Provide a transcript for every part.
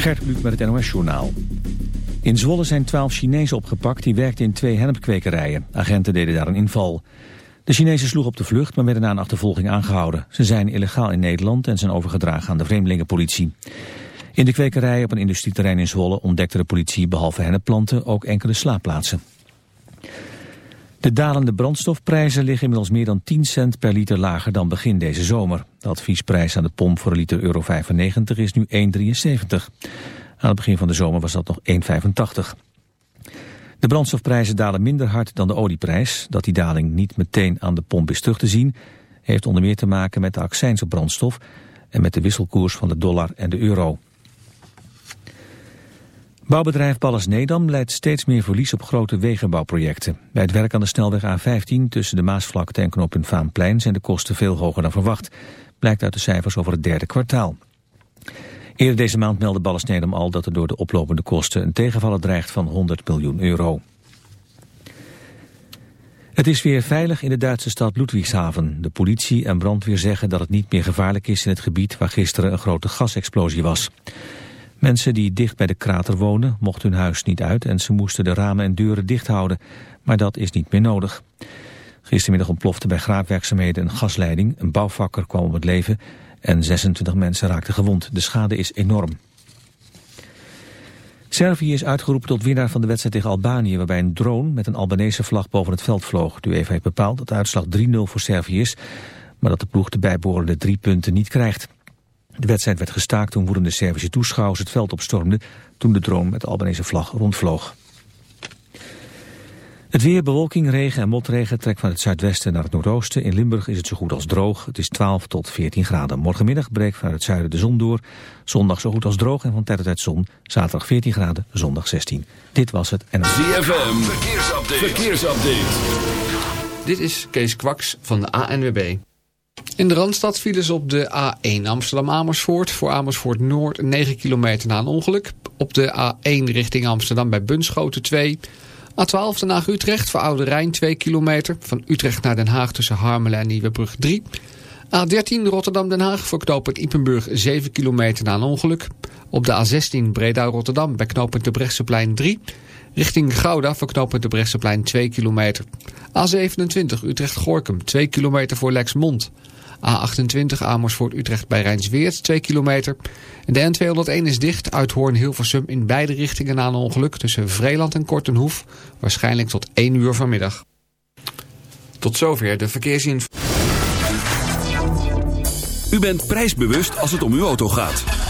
Gert Kluk met het NOS-journaal. In Zwolle zijn twaalf Chinezen opgepakt die werkten in twee hennepkwekerijen. Agenten deden daar een inval. De Chinezen sloegen op de vlucht, maar werden na een achtervolging aangehouden. Ze zijn illegaal in Nederland en zijn overgedragen aan de vreemdelingenpolitie. In de kwekerij op een industrieterrein in Zwolle ontdekte de politie behalve hennepplanten ook enkele slaapplaatsen. De dalende brandstofprijzen liggen inmiddels meer dan 10 cent per liter lager dan begin deze zomer. De adviesprijs aan de pomp voor een liter euro 95 is nu 1,73. Aan het begin van de zomer was dat nog 1,85. De brandstofprijzen dalen minder hard dan de olieprijs. Dat die daling niet meteen aan de pomp is terug te zien... heeft onder meer te maken met de accijns op brandstof... en met de wisselkoers van de dollar en de euro. Bouwbedrijf Ballas Nedam leidt steeds meer verlies op grote wegenbouwprojecten. Bij het werk aan de snelweg A15 tussen de Maasvlakte en Knop in Vaanplein zijn de kosten veel hoger dan verwacht. Blijkt uit de cijfers over het derde kwartaal. Eerder deze maand meldde Ballas Nedam al dat er door de oplopende kosten een tegenvaller dreigt van 100 miljoen euro. Het is weer veilig in de Duitse stad Ludwigshaven. De politie en brandweer zeggen dat het niet meer gevaarlijk is in het gebied waar gisteren een grote gasexplosie was. Mensen die dicht bij de krater wonen mochten hun huis niet uit en ze moesten de ramen en deuren dicht houden. Maar dat is niet meer nodig. Gistermiddag ontplofte bij graafwerkzaamheden een gasleiding. Een bouwvakker kwam om het leven en 26 mensen raakten gewond. De schade is enorm. Servië is uitgeroepen tot winnaar van de wedstrijd tegen Albanië... waarbij een drone met een Albanese vlag boven het veld vloog. De UEFA heeft bepaald dat de uitslag 3-0 voor Servië is... maar dat de ploeg de bijbehorende drie punten niet krijgt. De wedstrijd werd gestaakt toen woedende Servische toeschouwers het veld opstormden... toen de drone met de Albanese vlag rondvloog. Het weer, bewolking, regen en motregen trekt van het zuidwesten naar het noordoosten. In Limburg is het zo goed als droog. Het is 12 tot 14 graden. Morgenmiddag breekt vanuit het zuiden de zon door. Zondag zo goed als droog en van tijd tot tijd zon. Zaterdag 14 graden, zondag 16. Dit was het en... ZFM, verkeersupdate. verkeersupdate. Dit is Kees Kwaks van de ANWB. In de Randstad vielen ze op de A1 Amsterdam-Amersfoort. Voor Amersfoort Noord 9 kilometer na een ongeluk. Op de A1 richting Amsterdam bij Bunschoten 2. A12 Den Haag-Utrecht voor Oude Rijn 2 kilometer. Van Utrecht naar Den Haag tussen Harmelen en Nieuwebrug 3. A13 Rotterdam-Den Haag voor knooppunt Ipenburg 7 kilometer na een ongeluk. Op de A16 Breda-Rotterdam bij knooppunt de Brechtseplein 3. Richting Gouda voor knooppunt de Brechtseplein 2 kilometer. A27 Utrecht-Gorkum 2 kilometer voor Lexmond. A28 Amersfoort-Utrecht bij Rijnsweert 2 kilometer. De N201 is dicht uit Hoorn-Hilversum in beide richtingen na een ongeluk tussen Vreeland en Kortenhoef. Waarschijnlijk tot 1 uur vanmiddag. Tot zover de verkeersinformatie. U bent prijsbewust als het om uw auto gaat.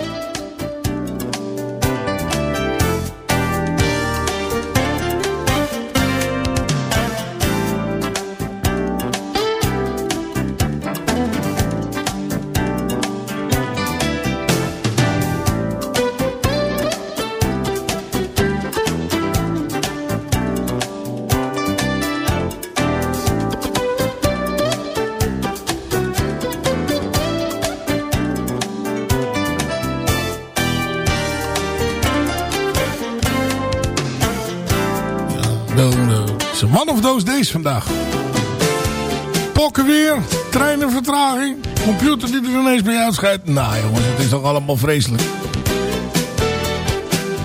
One of those days vandaag. Pokken weer, treinenvertraging, computer die er ineens bij uitscheidt. Nou jongens, het is toch allemaal vreselijk.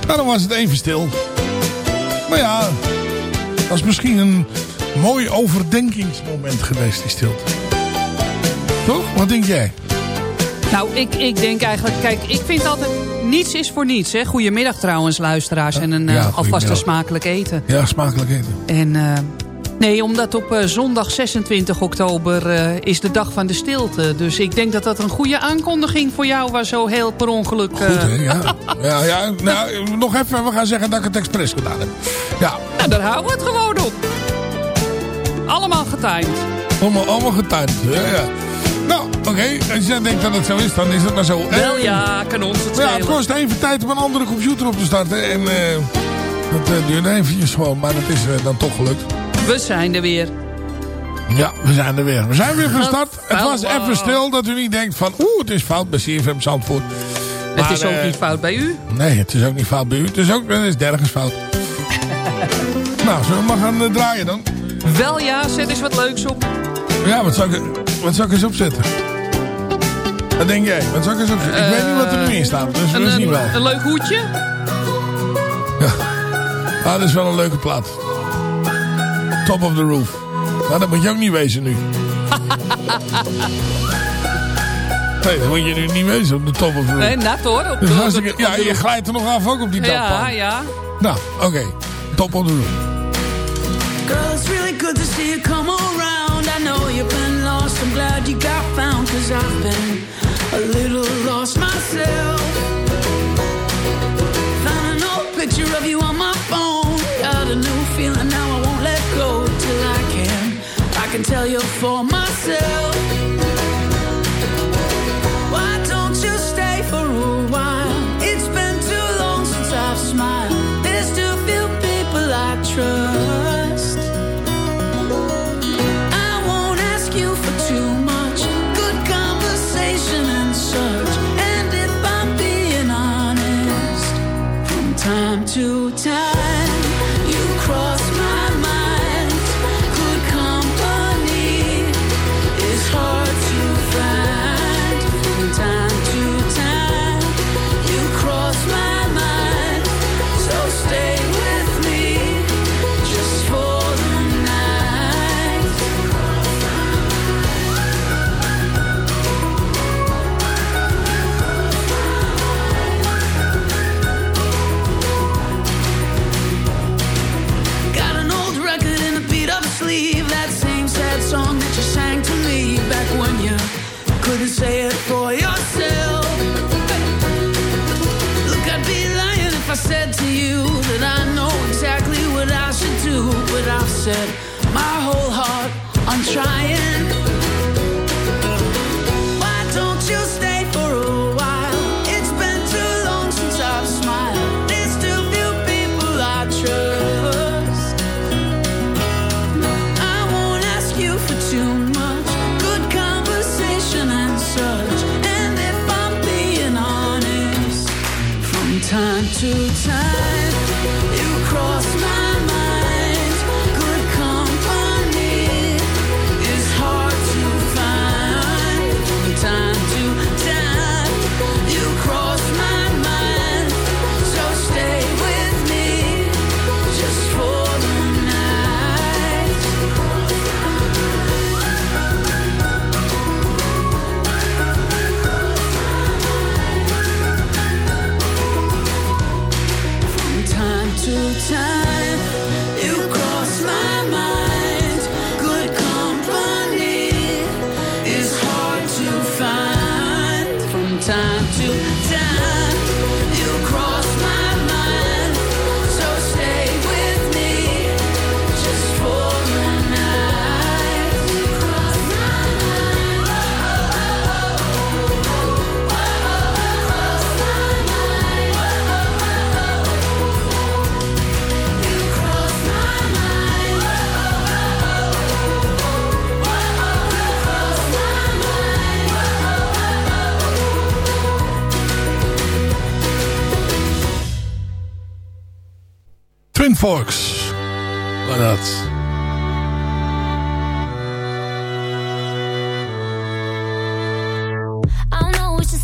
Nou, dan was het even stil. Maar ja, dat is misschien een mooi overdenkingsmoment geweest, die stilte. Toch? Wat denk jij? Nou, ik, ik denk eigenlijk, kijk, ik vind altijd, niets is voor niets. Hè? Goedemiddag trouwens, luisteraars. En een, Ja, eh, alvast een smakelijk eten. Ja, smakelijk eten. En eh, nee, omdat op eh, zondag 26 oktober is de dag van de stilte. Dus ik denk dat dat een goede aankondiging voor jou was. Zo heel per ongeluk. Goed, hè? Ja. ja, ja nou, nog even, we gaan zeggen dat ik het expres gedaan heb. Ja, nou, daar houden we het gewoon op. Allemaal getimed. allemaal, allemaal getimed. Ja, ja. Nou, oké. Als jij denkt dat het zo is, dan is het maar zo. Wel ja, kan ons het Ja, het kost even tijd om een andere computer op te starten. En eh dat eh, duurde eventjes gewoon, maar dat is eh, dan toch gelukt. We zijn er weer. Ja, we zijn er weer. We zijn weer van start. Het was even stil dat u niet denkt van... Oeh, het is fout bij CFM Zandvoort. Het is ook niet fout bij u. Nee, het is ook niet fout bij u. Het is ook het is nergens fout. nou, zullen we maar gaan draaien dan? Wel ja, zet eens wat leuks op. Ja, wat zou ik, wat zou ik eens opzetten? Wat denk jij? Wat zou ik eens opzetten? ik weet niet wat er nu in staat, dus we Een, zien een, wel. een leuk hoedje. Ah, dat is wel een leuke plaat. Top of the Roof. Maar dat moet je ook niet wezen nu. nee, dat moet je nu niet wezen op de Top of the Roof. Nee, net hoor. Op Dus de- hartstikke- op de- ja, je glijdt er nog af ook op die ja, dakpan. ja. Nou, oké. Top of the Roof. Girl, it's really good to see you come around. I know you've been lost. I'm glad you got found. Cause I've been a little lost myself. Found an old picture of you on my phone. Got a new feeling now I won't let go till I can. I can tell you for myself. Twin Forks. Maar dat...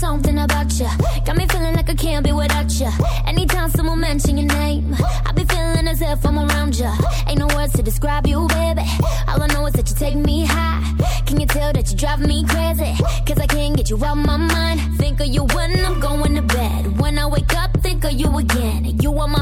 something about you. Got me feeling like I can't be without you. Anytime someone mention your name, I be feeling as if I'm around you. Ain't no words to describe you, baby. All I know is that you take me high. Can you tell that you drive me crazy? Cause I can't get you out my mind. Think of you when I'm going to bed. When I wake up, think of you again. You are my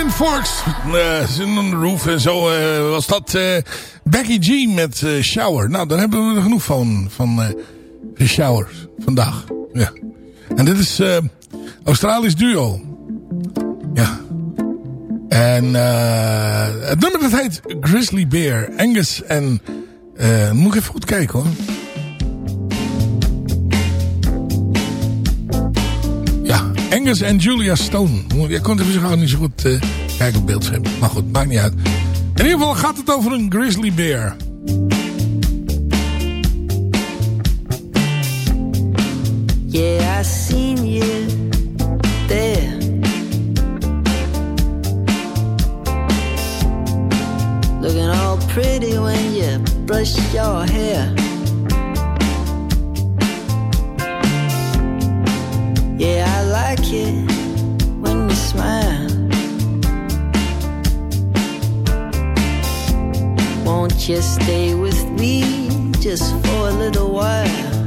Twin Forks. Uh, on the Roof en zo eh, was dat eh, Becky G met eh, Shower. Nou, daar hebben we er genoeg van, van eh, de Showers vandaag. Ja. En dit is eh Australisch duo. Ja. En eh, het nummer dat heet Grizzly Bear. Angus en... eh, moet ik even goed kijken hoor. Angus en Julia Stone. Je kon even gewoon niet zo goed eh, kijken op beeldscherm. Maar goed, maakt niet uit. In ieder geval gaat het over een grizzly bear. Yeah, I seen you there. Looking all pretty when you brush your hair. You stay with me just for a little while?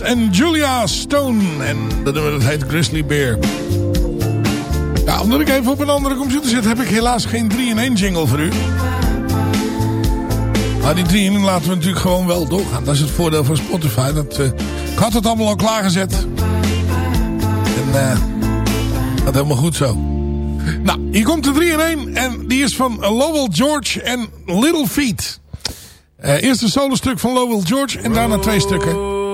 En Julia Stone. En dat noemen we het heet Grizzly Bear. Ja, omdat ik even op een andere computer zit... heb ik helaas geen 3-in-1 jingle voor u. Maar die 3 in laten we natuurlijk gewoon wel doorgaan. Dat is het voordeel van Spotify. Dat, eh, ik had het allemaal al klaargezet. En uh, dat helemaal goed zo. Nou, hier komt de 3 in 1. En die is van Lowell George en Little Feet. Eh, eerst een solo stuk van Lowell George en daarna twee stukken.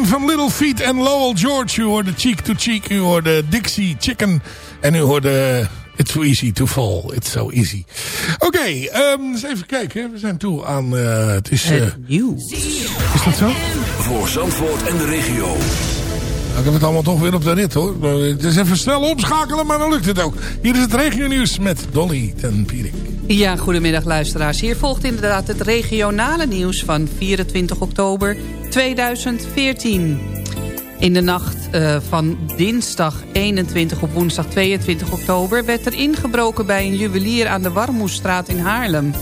Van Little Feet en Lowell George. U hoorde Cheek to Cheek, u hoorde Dixie Chicken en u hoorde It's so easy to fall, it's so easy. Oké, ehm, eens even kijken. We zijn toe aan eh, het is, eh, nieuws. Is dat zo? Voor Zandvoort en de regio. Nou, ik heb het allemaal toch weer op de rit hoor. Het is even snel omschakelen, maar dan lukt het ook. Hier is het regio nieuws met Dolly ten Pierik. Ja, goedemiddag luisteraars. Hier volgt inderdaad het regionale nieuws van 24 oktober 2014. In de nacht uh, van dinsdag 21 op woensdag 22 oktober... werd er ingebroken bij een juwelier aan de Warmoestraat in Haarlem.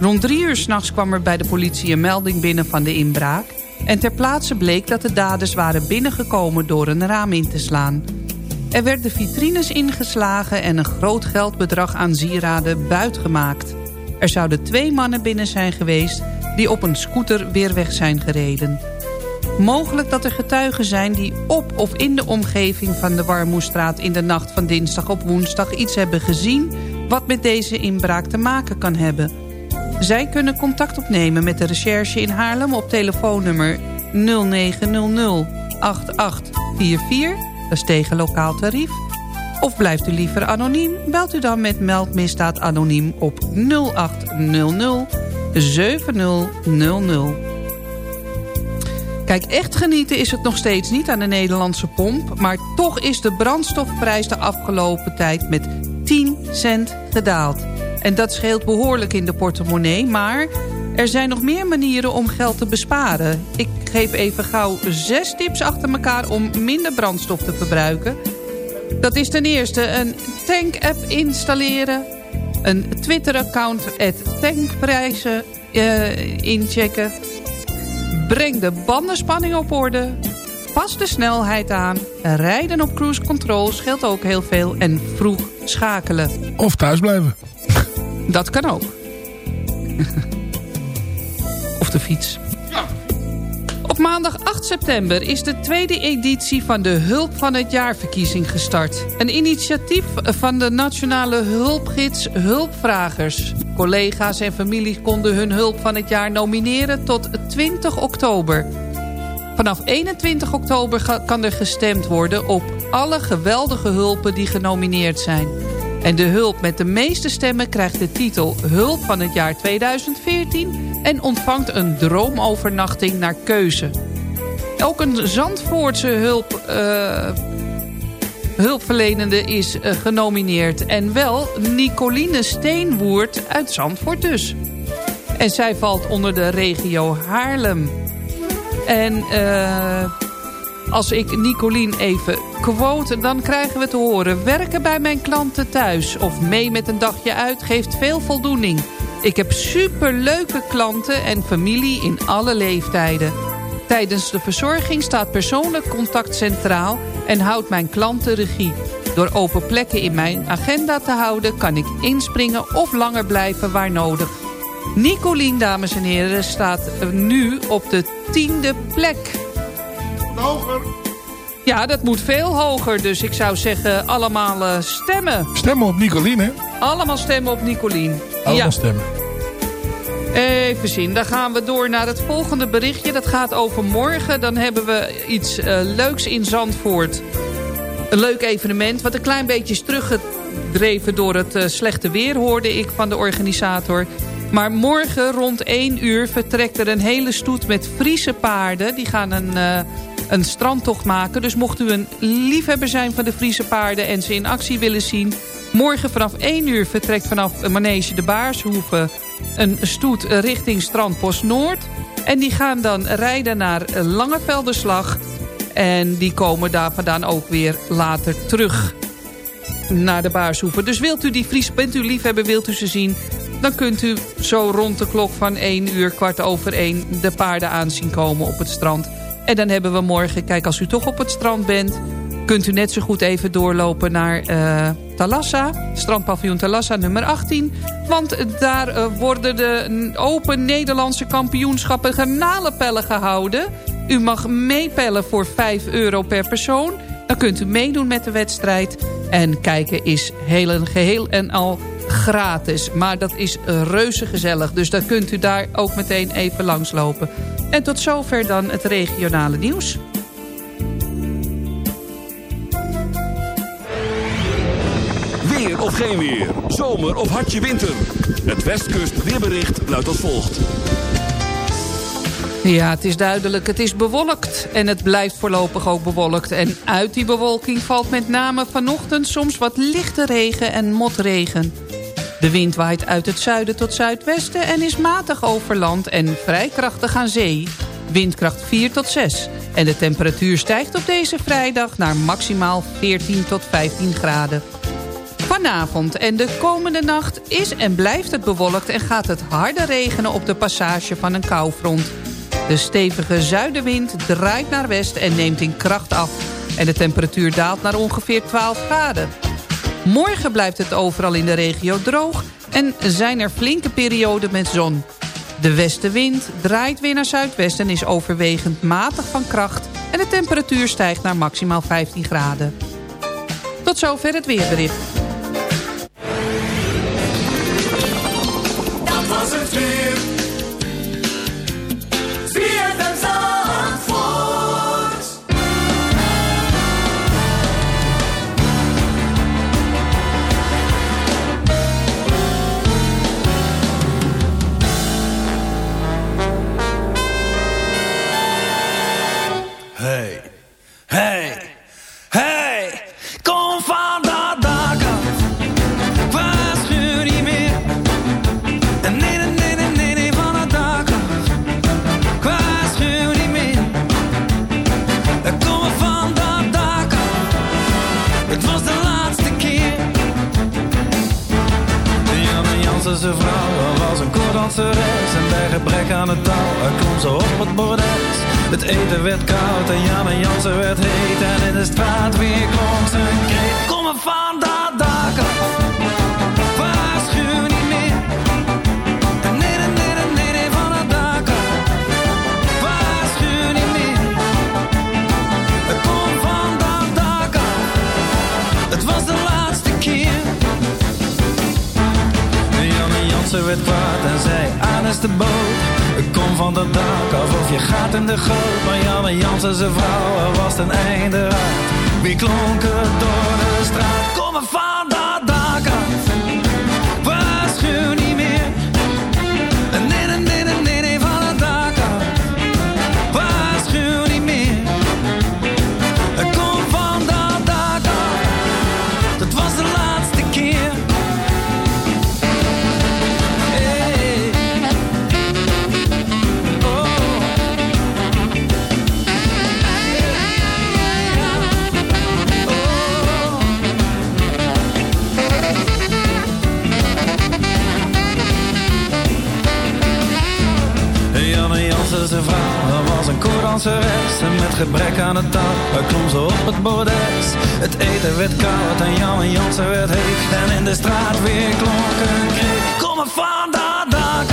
Rond drie uur s'nachts kwam er bij de politie een melding binnen van de inbraak... en ter plaatse bleek dat de daders waren binnengekomen door een raam in te slaan. Er werden vitrines ingeslagen en een groot geldbedrag aan sieraden buitgemaakt. Er zouden twee mannen binnen zijn geweest die op een scooter weer weg zijn gereden. Mogelijk dat er getuigen zijn die op of in de omgeving van de Warmoestraat... in de nacht van dinsdag op woensdag iets hebben gezien... wat met deze inbraak te maken kan hebben. Zij kunnen contact opnemen met de recherche in Haarlem op telefoonnummer 0900 8844. Tegen lokaal tarief. Of blijft u liever anoniem, belt u dan met meldmisdaad anoniem op 0800 7000. Kijk, echt genieten is het nog steeds niet aan de Nederlandse pomp... maar toch is de brandstofprijs de afgelopen tijd met 10 cent gedaald. En dat scheelt behoorlijk in de portemonnee, maar... er zijn nog meer manieren om geld te besparen. Ik geef even gauw zes tips achter elkaar om minder brandstof te verbruiken. Dat is ten eerste een tank-app installeren... een Twitter-account, tankprijzen uh, inchecken Breng de bandenspanning op orde. Pas de snelheid aan. Rijden op cruise control scheelt ook heel veel. En vroeg schakelen. Of thuis blijven. Dat kan ook. de fiets. Op maandag 8 september is de tweede editie van de Hulp van het Jaarverkiezing gestart. Een initiatief van de nationale hulpgids Hulpvragers. Collega's en familie konden hun hulp van het jaar nomineren tot 20 oktober. Vanaf 21 oktober kan er gestemd worden op alle geweldige hulpen die genomineerd zijn. En de hulp met de meeste stemmen krijgt de titel Hulp van het jaar 2014... en ontvangt een droomovernachting naar keuze. Ook een Zandvoortse hulp, uh, hulpverlenende is uh, genomineerd. En wel Nicoline Steenwoert uit Zandvoort dus. En zij valt onder de regio Haarlem. En... Uh, als ik Nicolien even quote, dan krijgen we te horen... werken bij mijn klanten thuis of mee met een dagje uit geeft veel voldoening. Ik heb superleuke klanten en familie in alle leeftijden. Tijdens de verzorging staat persoonlijk contact centraal... en houdt mijn klanten regie. Door open plekken in mijn agenda te houden... kan ik inspringen of langer blijven waar nodig. Nicolien, dames en heren, staat nu op de tiende plek hoger. Ja, dat moet veel hoger. Dus ik zou zeggen, allemaal uh, stemmen. Stemmen op Nicolien, hè? Allemaal stemmen op Nicolien. Allemaal ja. stemmen. Even zien, dan gaan we door naar het volgende berichtje. Dat gaat over morgen. Dan hebben we iets uh, leuks in Zandvoort. Een leuk evenement, wat een klein beetje is teruggedreven door het uh, slechte weer, hoorde ik van de organisator. Maar morgen rond 1 uur vertrekt er een hele stoet met Friese paarden. Die gaan een... Uh, een strandtocht maken. Dus mocht u een liefhebber zijn van de Friese paarden en ze in actie willen zien... morgen vanaf 1 uur vertrekt vanaf Manege de Baarshoeve een stoet richting Strandpost Noord. En die gaan dan rijden naar Langevelderslag. En die komen daar vandaan ook weer later terug naar de Baarshoeve. Dus wilt u die Friese, bent u liefhebber, wilt u ze zien... dan kunt u zo rond de klok van 1 uur, kwart over 1... de paarden aanzien komen op het strand. En dan hebben we morgen, kijk als u toch op het strand bent... kunt u net zo goed even doorlopen naar uh, Talassa. Strandpaviljoen Talassa nummer 18. Want daar uh, worden de Open Nederlandse kampioenschappen garnalenpellen gehouden. U mag meepellen voor 5 euro per persoon. Dan kunt u meedoen met de wedstrijd. En kijken is heel geheel en al gratis. Maar dat is reuze gezellig. Dus dan kunt u daar ook meteen even langslopen. En tot zover dan het regionale nieuws. Weer of geen weer. Zomer of hartje winter. Het Westkust weerbericht luidt als volgt. Ja, het is duidelijk. Het is bewolkt en het blijft voorlopig ook bewolkt. En uit die bewolking valt met name vanochtend soms wat lichte regen en motregen. De wind waait uit het zuiden tot zuidwesten en is matig over land en vrij krachtig aan zee. Windkracht 4 tot 6. En de temperatuur stijgt op deze vrijdag naar maximaal 14 tot 15 graden. Vanavond en de komende nacht is en blijft het bewolkt... en gaat het harde regenen op de passage van een koufront. De stevige zuidenwind draait naar west en neemt in kracht af. En de temperatuur daalt naar ongeveer 12 graden. Morgen blijft het overal in de regio droog... en zijn er flinke perioden met zon. De westenwind draait weer naar zuidwest en is overwegend matig van kracht... en de temperatuur stijgt naar maximaal 15 graden. Tot zover het weerbericht. Gebrek aan het touw hij klom ze op het bordes. Het eten werd koud en Janne Jansen werd heet. En in de straat weer klonk een kreet Kom er van dat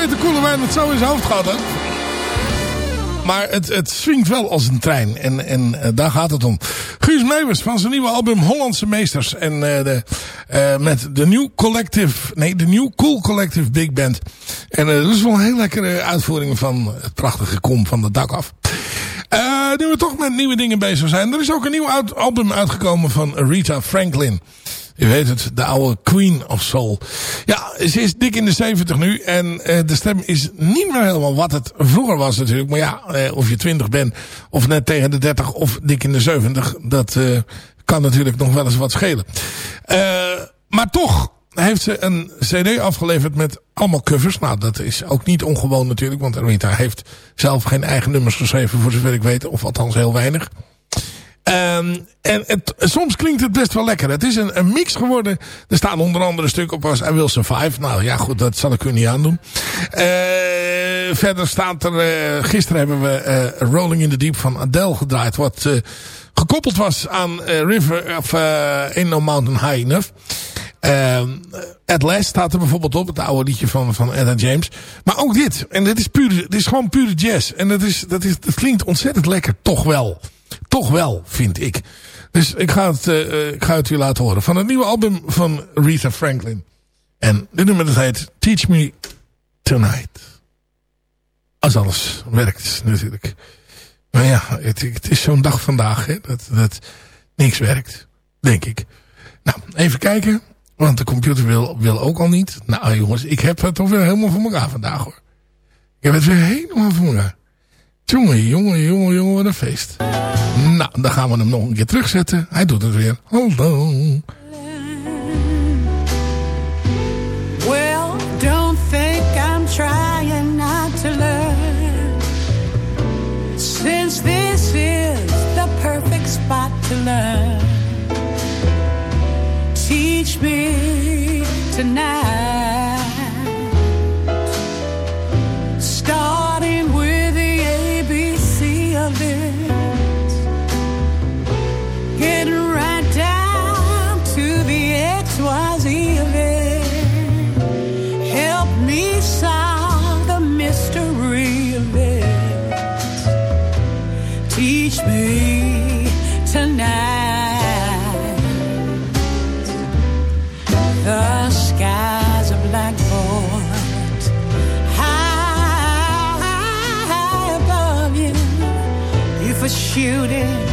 Peter Koelewijn het zo in zijn hoofd gehad heeft. Maar het, het swingt wel als een trein. En, en uh, daar gaat het om. Guus Meeuwis van zijn nieuwe album Hollandse Meesters. En uh, de, uh, met de New Collective... Nee, de New Cool Collective Big Band. En dat is wel een heel lekkere uitvoering van het prachtige kom van de dak af. nu we toch met nieuwe dingen bezig zijn. Er is ook een nieuw album uitgekomen van Rita Franklin. Je weet het, de oude Queen of Soul. Ja, ze is dik in de 70 nu. En uh, de stem is niet meer helemaal wat het vroeger was natuurlijk. Maar ja, uh, of je 20 bent, of net tegen de 30, of dik in de 70. Dat uh, kan natuurlijk nog wel eens wat schelen. maar toch heeft ze een cd afgeleverd met allemaal covers. Nou, dat is ook niet ongewoon natuurlijk. Want Rita heeft zelf geen eigen nummers geschreven, voor zover ik weet. Of althans heel weinig. Um, en het, soms klinkt het best wel lekker. Het is een, een mix geworden. Er staan onder andere stukken op als I Will Survive. Nou ja, goed, dat zal ik u niet aandoen. Uh, verder staat er... Uh, gisteren hebben we uh, Rolling in the Deep van Adele gedraaid. Wat gekoppeld was aan River of Ain't No Mountain High Enough. Ehm, At Last staat er bijvoorbeeld op. Het oude liedje van, van Etta James. Maar ook dit. En dit is, puur, dit is gewoon pure jazz. En dat, is, dat, is, dat klinkt ontzettend lekker. Toch wel. Toch wel, vind ik. Dus ik ga het, uh, ik ga het u laten horen. Van het nieuwe album van Rita Franklin. En dit nummer dat heet Teach Me Tonight. Als alles werkt natuurlijk. Maar ja, het, is zo'n dag vandaag hè, dat, dat niks werkt. Denk ik. Nou, even kijken. Want de computer wil, wil ook al niet. Nou jongens, ik heb het toch weer helemaal voor elkaar vandaag hoor. Ik heb het weer helemaal voor elkaar. Jongen, jongen, jongen, jongen, wat een feest. Nou, dan gaan we hem nog een keer terugzetten. Hij doet het weer. Hallo. Well, don't think I'm trying not to learn. Since this is the perfect spot to learn. Teach me tonight. cutie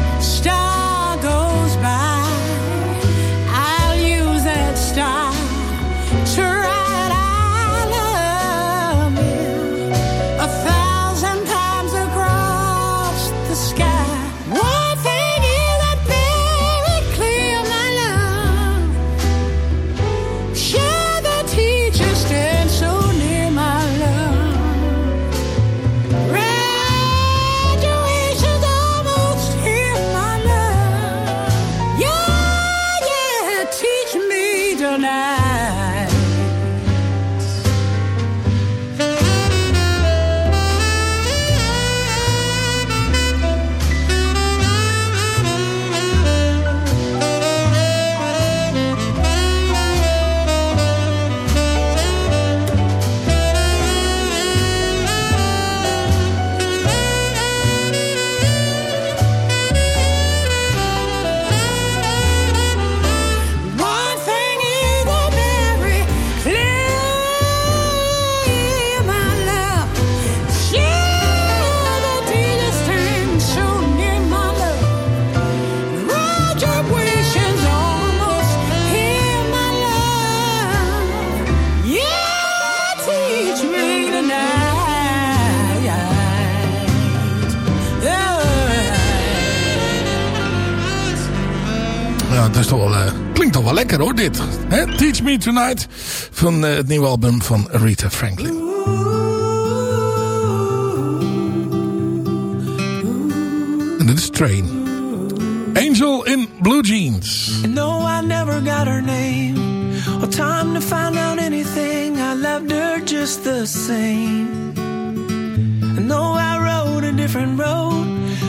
Ja, dat is toch wel, eh, klinkt toch wel lekker hoor, dit. Hè? Teach Me Tonight van eh, het nieuwe album van Rita Franklin. En dit is Train. Angel in Blue Jeans. No, I never got her name or time to find out anything. I loved her just the same. I know I rode a different road and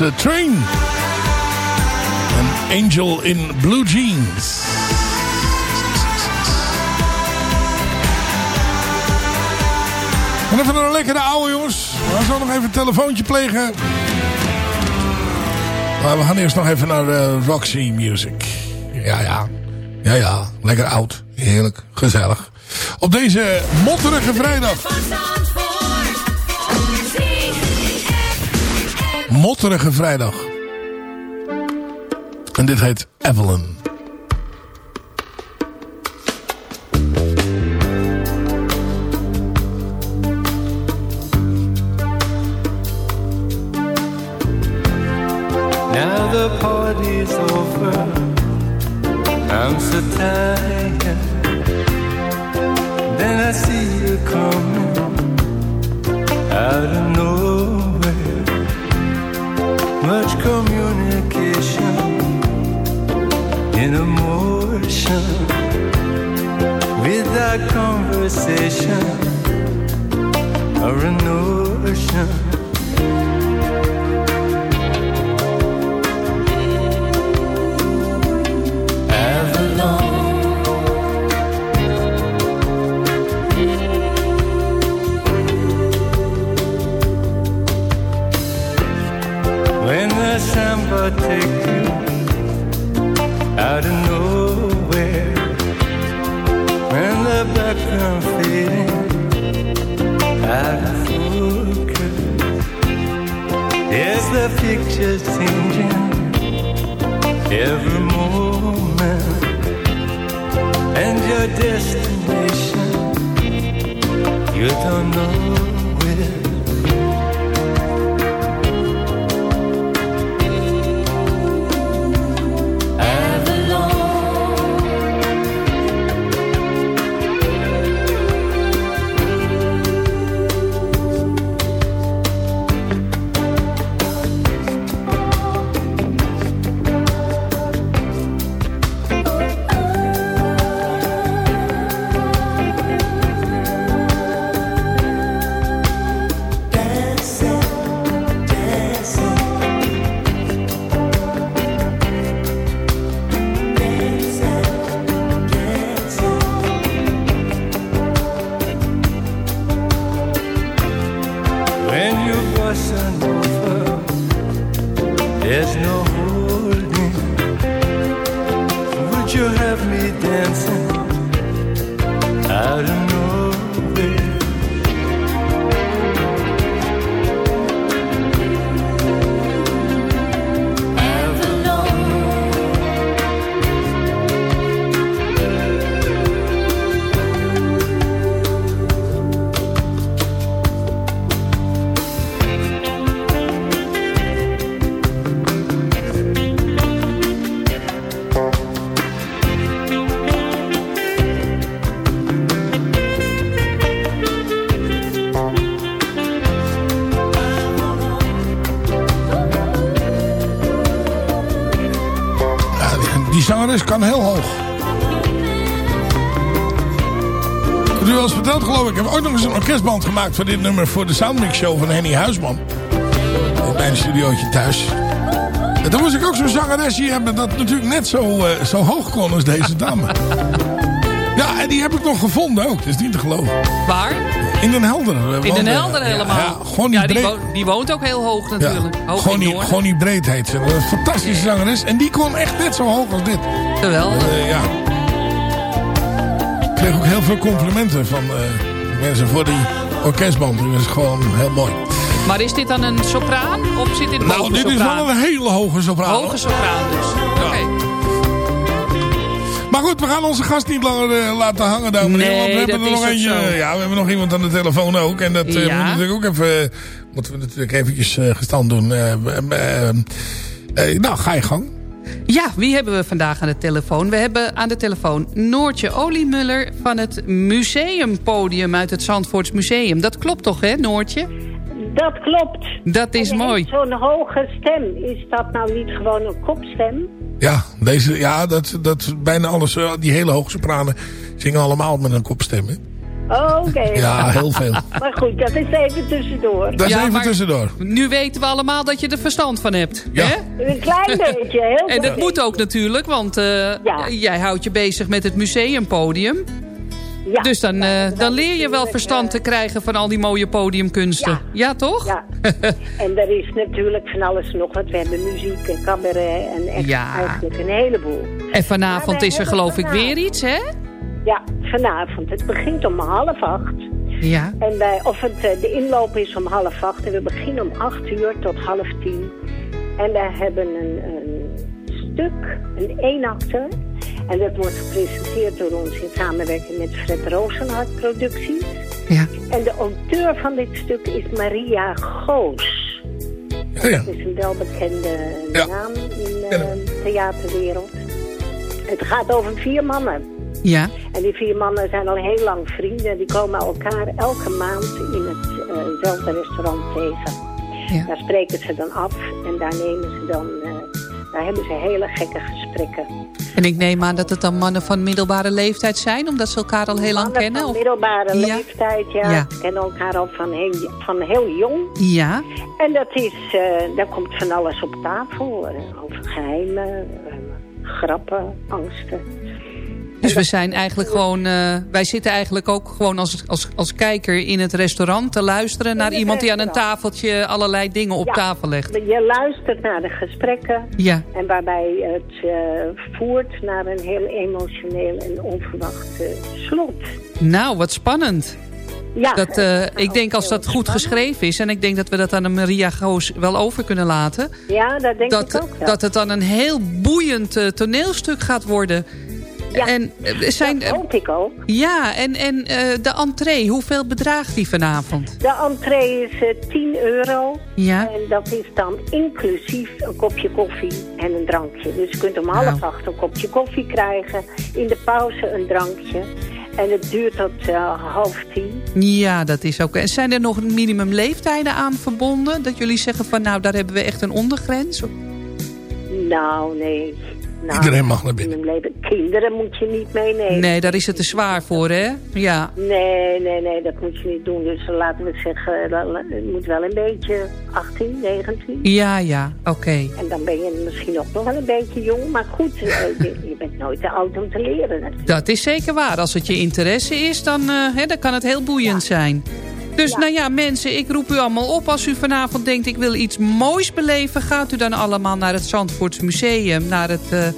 Eh, Train. Een Angel in Blue Jeans. En even een lekkere oude jongens. We gaan nog even een telefoontje plegen. Maar we gaan eerst nog even naar eh, Roxy Music. Ja, ja. Ja, ja. Lekker oud. Heerlijk. Gezellig. Op deze motterige vrijdag. Motterige vrijdag. En dit heet Evelyn. Now the party's over. I'm so tired. In emotion without conversation or a notion. When the samba take you out of nowhere, when the background fading out of focus, yes, the picture's changing every moment, and your destination you don't know orkestband gemaakt voor dit nummer. Voor de Soundmix Show van Henny Huisman. In mijn studiootje thuis. En toen moest ik ook zo'n zangeres hier hebben dat natuurlijk net zo, eh, zo hoog kon als deze dame. Ja, en die heb ik nog gevonden ook. Dat is niet te geloven. Waar? In Den Helder. eh, In Den Helder ja, helemaal. Ja, gewoon die Ja, die, breed- woont, die woont ook heel hoog natuurlijk. Hoog die, Noorden. gewoon die breedheid. ze. Een fantastische zangeres. En die kon echt net zo hoog als dit. Geweldig. Eh, ja. Ik kreeg ook heel veel complimenten van mensen voor die orkestband. Die was gewoon heel mooi. Maar is dit dan een sopraan? Of zit dit Nou, boven dit is wel een hele hoge sopraan. Hoge sopraan dus. Oké. Maar goed, we gaan onze gast niet langer eh, laten hangen. Dames en heren, we hebben dat er nog is eentje. zo. Ja, we hebben nog iemand aan de telefoon ook. En dat eh, Ja. moet natuurlijk ook even, moeten we natuurlijk eventjes eh, gestand doen. Eh, eh, eh, nou, ga je gang. Ja, wie hebben we vandaag aan de telefoon? We hebben aan de telefoon Noortje Oliemuller van het museumpodium uit het Zandvoorts Museum. Dat klopt toch, hè, Noortje? Dat klopt. Dat is En mooi. Zo'n hoge stem. Is dat nou niet gewoon een kopstem? Ja, deze, ja dat, dat bijna alles, die hele hoge sopranen zingen allemaal met een kopstem. Hè? Oké. Ja, heel veel. Maar goed, dat is even tussendoor. Dat is Ja, even maar- tussendoor. Nu weten we allemaal dat je er verstand van hebt. Ja. Hè? Een klein beetje, heel En dat moet ook natuurlijk, want eh, jij houdt je bezig met het museumpodium. Ja. dus dan, eh, dan leer je wel verstand te krijgen van al die mooie podiumkunsten. Ja, toch? Ja. En er is natuurlijk van alles nog wat. We hebben muziek en cabaret en echt Ja. eigenlijk een heleboel. En vanavond is er geloof ik vanavond- weer iets, hè? Ja, vanavond. Het begint om half acht. Ja. En wij, of het, eh, de inloop is om half acht. En we beginnen om acht uur tot half tien. En wij hebben een, een stuk, een eenakter. En dat wordt gepresenteerd door ons in samenwerking met Fred Rozenhart Producties. Ja. En de auteur van dit stuk is Maria Goos. Ja, ja. Dat is een welbekende naam in de theaterwereld. Het gaat over vier mannen. Ja. En die vier mannen zijn al heel lang vrienden. Die komen elkaar elke maand in hetzelfde restaurant tegen. Ja. Daar spreken ze dan af en daar nemen ze dan... eh, daar hebben ze hele gekke gesprekken. En ik neem aan dat het dan mannen van middelbare leeftijd zijn, omdat ze elkaar al heel lang Mannen kennen? van Of? middelbare Ja. leeftijd, ja. Ja. Kennen elkaar al van heel, van heel jong. Ja. En dat is, eh, daar komt van alles op tafel. eh, over geheimen, eh, grappen, angsten. Dus we zijn eigenlijk gewoon, eh, wij zitten eigenlijk ook gewoon als, als, als kijker in het restaurant te luisteren naar iemand die aan een tafeltje allerlei dingen op Ja. tafel legt. Je luistert naar de gesprekken. Ja. En waarbij het eh, voert naar een heel emotioneel en onverwacht eh, slot. Nou, wat spannend. Ja, Dat, ik denk als dat goed geschreven is... en ik denk dat we dat aan de Maria Goos wel over kunnen laten... ja dat denk dat, ik ook wel. dat het dan een heel boeiend toneelstuk gaat worden. En, eh, zijn, dat hoop ik ook. Ja, en, en eh, de entree, hoeveel bedraagt die vanavond? De entree is eh, 10 euro. Ja. En dat is dan inclusief een kopje koffie en een drankje. Dus je kunt om half Nou. acht een kopje koffie krijgen. In de pauze een drankje. En het duurt tot eh, half tien. Ja, dat is ook. En zijn er nog minimumleeftijden aan verbonden? Dat jullie zeggen van nou, daar hebben we echt een ondergrens? Nou, nee. Nou, Iedereen mag naar binnen. leven- Kinderen moet je niet meenemen. Nee, daar is het te zwaar voor, hè? Ja. Nee, nee, nee, dat moet je niet doen. Dus laten we zeggen, het moet wel een beetje 18, 19. Ja, ja, oké. En dan ben je misschien ook nog wel een beetje jong. Maar goed, eh, je, je bent nooit te oud om te leren natuurlijk. Dat is zeker waar. Als het je interesse is, dan, eh, hè, dan kan het heel boeiend zijn. Dus nou ja, mensen, ik roep u allemaal op. Als u vanavond denkt, ik wil iets moois beleven... gaat u dan allemaal naar het Zandvoorts Museum, naar het eh,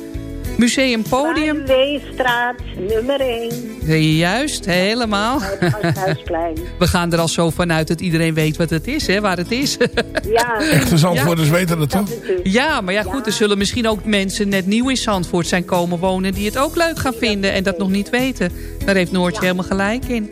Museumpodium. Weestraat, nummer 1. Juist, helemaal. We gaan er al zo vanuit dat iedereen weet wat het is, hè, waar het is. Ja. Echte Zandvoorters weten dat toch? Ja, maar ja goed, er zullen misschien ook mensen net nieuw in Zandvoort zijn komen wonen... die het ook leuk gaan vinden en dat nog niet weten. Daar heeft Noortje helemaal gelijk in.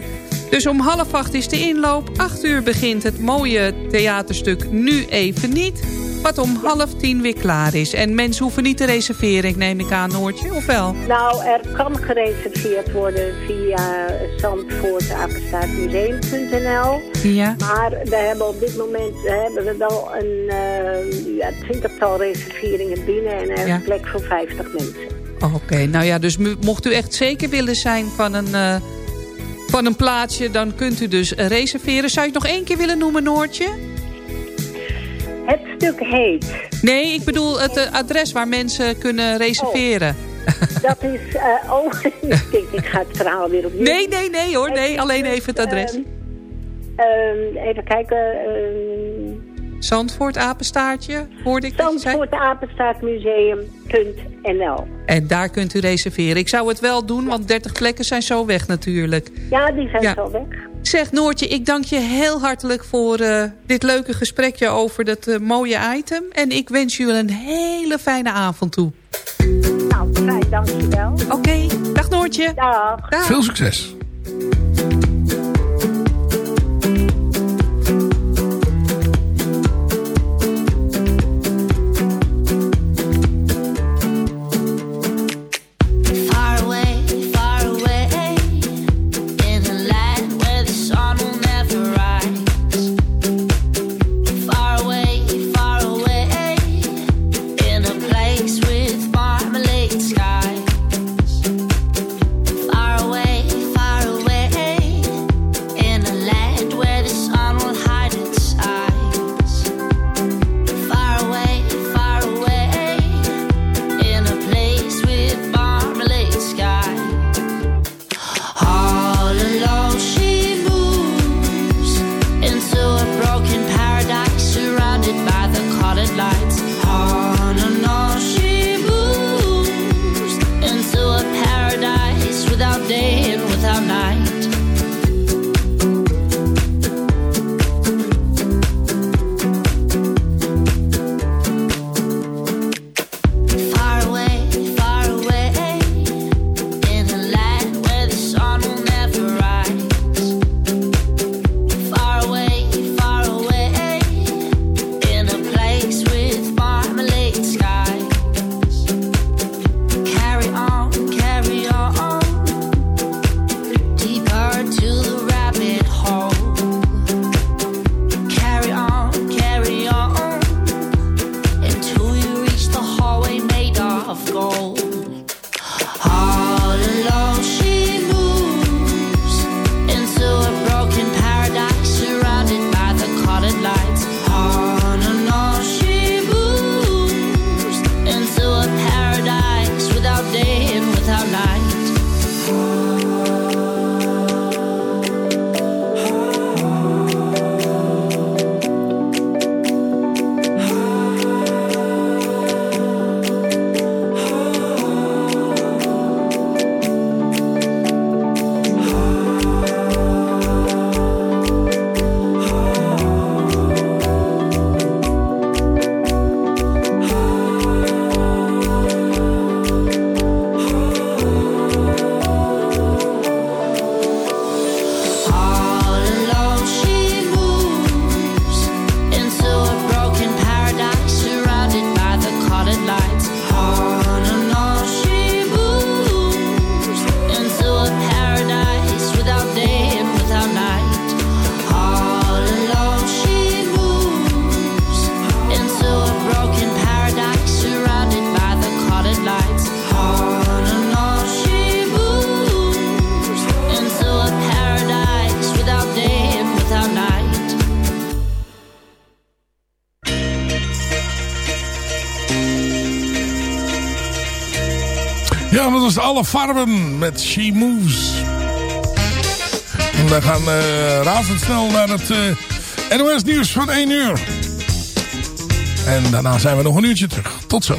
Dus om half acht is de inloop. Acht uur begint het mooie theaterstuk Nu Even Niet. Wat om half tien weer klaar is. En mensen hoeven niet te reserveren, ik neem ik aan, Noortje, of wel? Nou, er kan gereserveerd worden via zandvoortapenstaatmuseum.nl. Ja. Maar we hebben op dit moment hebben we wel een eh, ja, twintigtal reserveringen binnen en er is Ja. plek voor 50 mensen. Oké, nou ja, dus mo- mocht u echt zeker willen zijn van een, eh, van een plaatsje... dan kunt u dus reserveren. Zou je het nog één keer willen noemen, Noortje? Het stuk heet. Nee, ik bedoel het eh, adres waar mensen kunnen reserveren. Dat is... eh, oh, ik denk, ik ga het verhaal weer opnieuw. Nee, nee, nee hoor. Nee, alleen even het adres. Ehm, ehm, even kijken. ehm Zandvoort, apenstaartje, hoorde ik zei? Zandvoortapenstaatmuseum.nl En daar kunt u reserveren. Ik zou het wel doen, want 30 plekken zijn zo weg natuurlijk. Ja, die zijn Ja. zo weg. Zeg Noortje, ik dank je heel hartelijk voor eh, dit leuke gesprekje over dat eh, mooie item. En ik wens jullie een hele fijne avond toe. Nou, fijn, dankjewel. Oké, dag Noortje. Dag. Dag. Veel succes. Was alle farben met She Moves. En we gaan eh razendsnel naar het eh, NOS nieuws van 1 uur. En daarna zijn we nog een uurtje terug. Tot zo.